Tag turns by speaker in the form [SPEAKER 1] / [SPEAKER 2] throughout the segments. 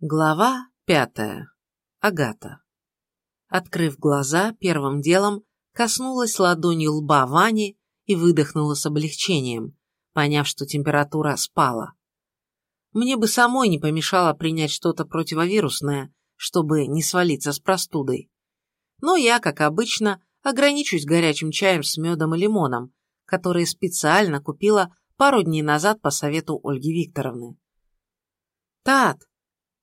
[SPEAKER 1] Глава пятая. Агата. Открыв глаза, первым делом коснулась ладонью лба Вани и выдохнула с облегчением, поняв, что температура спала. Мне бы самой не помешало принять что-то противовирусное, чтобы не свалиться с простудой. Но я, как обычно, ограничусь горячим чаем с медом и лимоном, который специально купила пару дней назад по совету Ольги Викторовны. «Тат,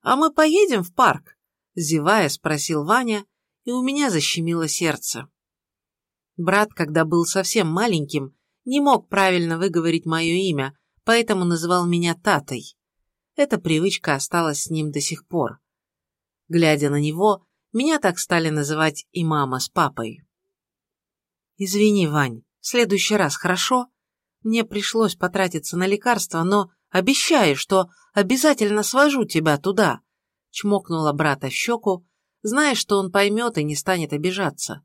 [SPEAKER 1] а мы поедем в парк?» – зевая, спросил Ваня, и у меня защемило сердце. Брат, когда был совсем маленьким, не мог правильно выговорить мое имя, поэтому называл меня Татой. Эта привычка осталась с ним до сих пор. Глядя на него, меня так стали называть и мама с папой. «Извини, Вань, в следующий раз, хорошо? Мне пришлось потратиться на лекарства, но обещаю, что обязательно свожу тебя туда», чмокнула брата в щеку, зная, что он поймет и не станет обижаться.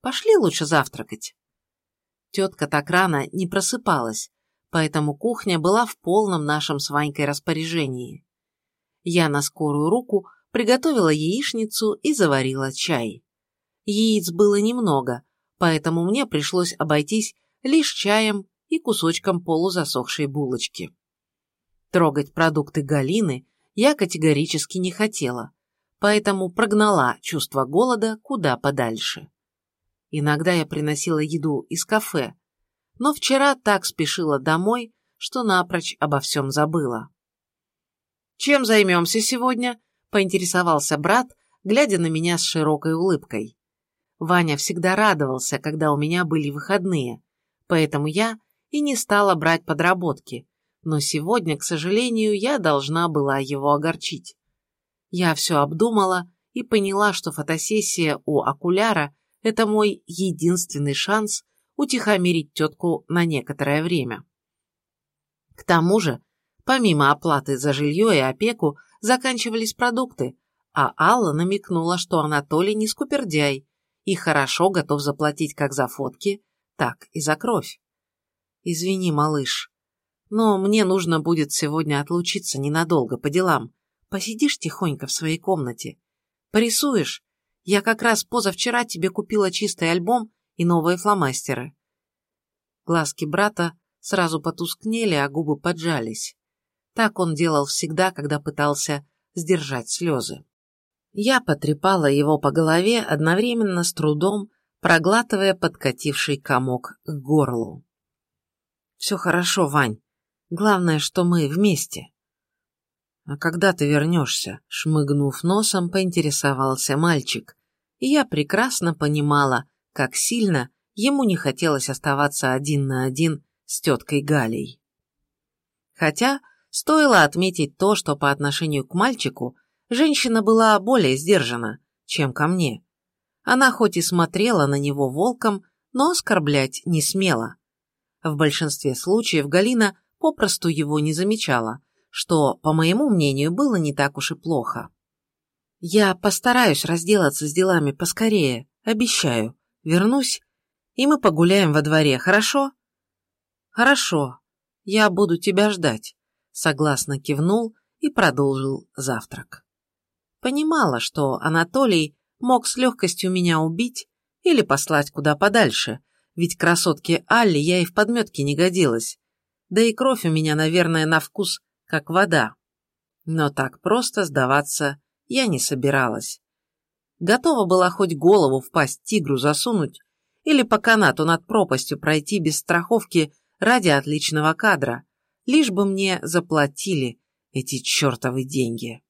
[SPEAKER 1] «Пошли лучше завтракать». Тетка так рано не просыпалась, поэтому кухня была в полном нашем с Ванькой распоряжении. Я на скорую руку приготовила яичницу и заварила чай. Яиц было немного, поэтому мне пришлось обойтись лишь чаем и кусочком полузасохшей булочки. Трогать продукты Галины я категорически не хотела, поэтому прогнала чувство голода куда подальше. Иногда я приносила еду из кафе, но вчера так спешила домой, что напрочь обо всем забыла. «Чем займемся сегодня?» – поинтересовался брат, глядя на меня с широкой улыбкой. Ваня всегда радовался, когда у меня были выходные, поэтому я и не стала брать подработки, но сегодня, к сожалению, я должна была его огорчить. Я все обдумала и поняла, что фотосессия у окуляра – это мой единственный шанс утихомирить тетку на некоторое время. К тому же, помимо оплаты за жилье и опеку, заканчивались продукты, а Алла намекнула, что Анатолий не скупердяй и хорошо готов заплатить как за фотки, так и за кровь. Извини, малыш, но мне нужно будет сегодня отлучиться ненадолго по делам. Посидишь тихонько в своей комнате. Порисуешь? Я как раз позавчера тебе купила чистый альбом и новые фломастеры. Глазки брата сразу потускнели, а губы поджались. Так он делал всегда, когда пытался сдержать слезы. Я потрепала его по голове одновременно с трудом, проглатывая подкативший комок к горлу. «Все хорошо, Вань. Главное, что мы вместе. А когда ты вернешься? Шмыгнув носом, поинтересовался мальчик. И я прекрасно понимала, как сильно ему не хотелось оставаться один на один с теткой Галей. Хотя стоило отметить то, что по отношению к мальчику женщина была более сдержана, чем ко мне. Она хоть и смотрела на него волком, но оскорблять не смела. В большинстве случаев Галина попросту его не замечала, что, по моему мнению, было не так уж и плохо. «Я постараюсь разделаться с делами поскорее, обещаю. Вернусь, и мы погуляем во дворе, хорошо?» «Хорошо. Я буду тебя ждать», — согласно кивнул и продолжил завтрак. Понимала, что Анатолий мог с легкостью меня убить или послать куда подальше, ведь красотке Алле я и в подметке не годилась, да и кровь у меня, наверное, на вкус, как вода. Но так просто сдаваться я не собиралась. Готова была хоть голову в пасть тигру засунуть или по канату над пропастью пройти без страховки ради отличного кадра, лишь бы мне заплатили эти чертовы деньги.